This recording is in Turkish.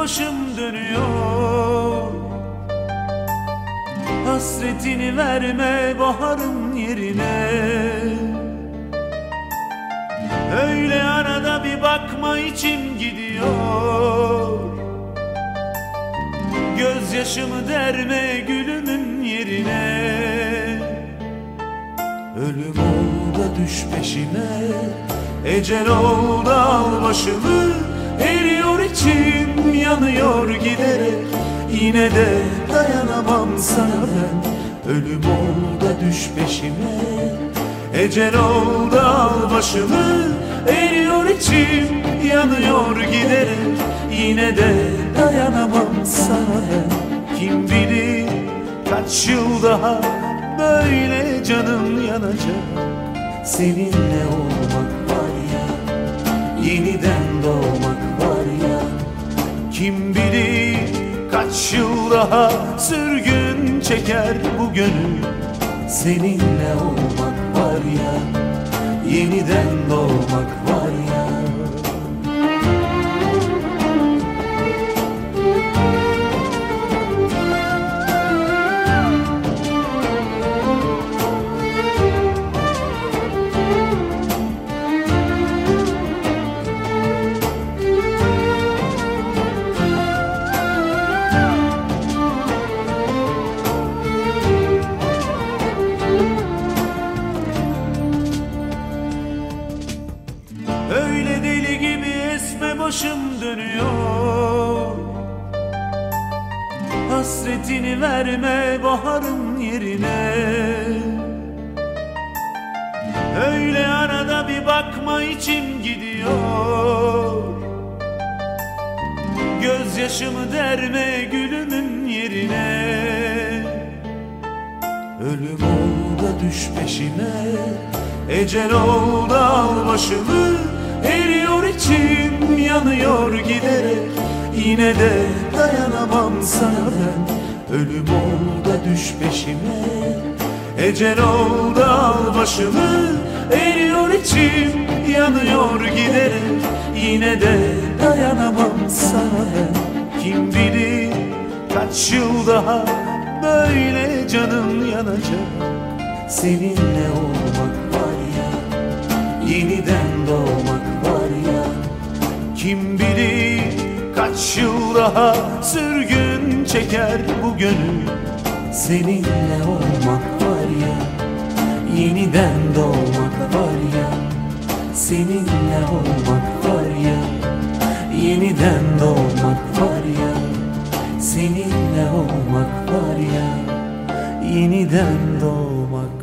başım dönüyor. Hasretini verme baharın yerine. Öyle arada bir bakma içim gidiyor. Gözyaşımı derme gülümün yerine. Ölüm ol da düş peşime Ecel ol da al başımı. Eriyor içim yanıyor giderek. Yine de dayanamam sana ben. Ölüm ol da düş peşime. Ecel ol da al başımı. Eriyor içim yanıyor giderek. Yine de dayanamam sana ben. Kim bilir kaç yıl daha Böyle canım yanacak. Seninle olmak var ya Yeniden doğmak Kim bilir kaç yıl daha Sürgün çeker bu gönül? Seninle olmak var ya Yeniden doğmak var ya deli gibi esme başım dönüyor. Hasretini verme baharın yerine. Öyle arada bir bakma içim gidiyor. Gözyaşımı derme gülümün yerine. Ölüm ol da düş peşime Ecel ol da al başımı Eriyor içim yanıyor giderek. Yine de dayanamam sana ben. Ölüm ol düş peşime. Ecel ol al başımı. Eriyor içim yanıyor giderek. Yine de dayanamam sana ben. Kim bilir kaç yıl daha Böyle canım yanacak. Seninle olmak var ya Yeniden doğmak Kim bilir kaç yıl daha Sürgün çeker bu gönül? Seninle olmak var ya Yeniden doğmak var ya. Seninle olmak var ya Yeniden doğmak var ya. Seninle olmak var ya Yeniden doğmak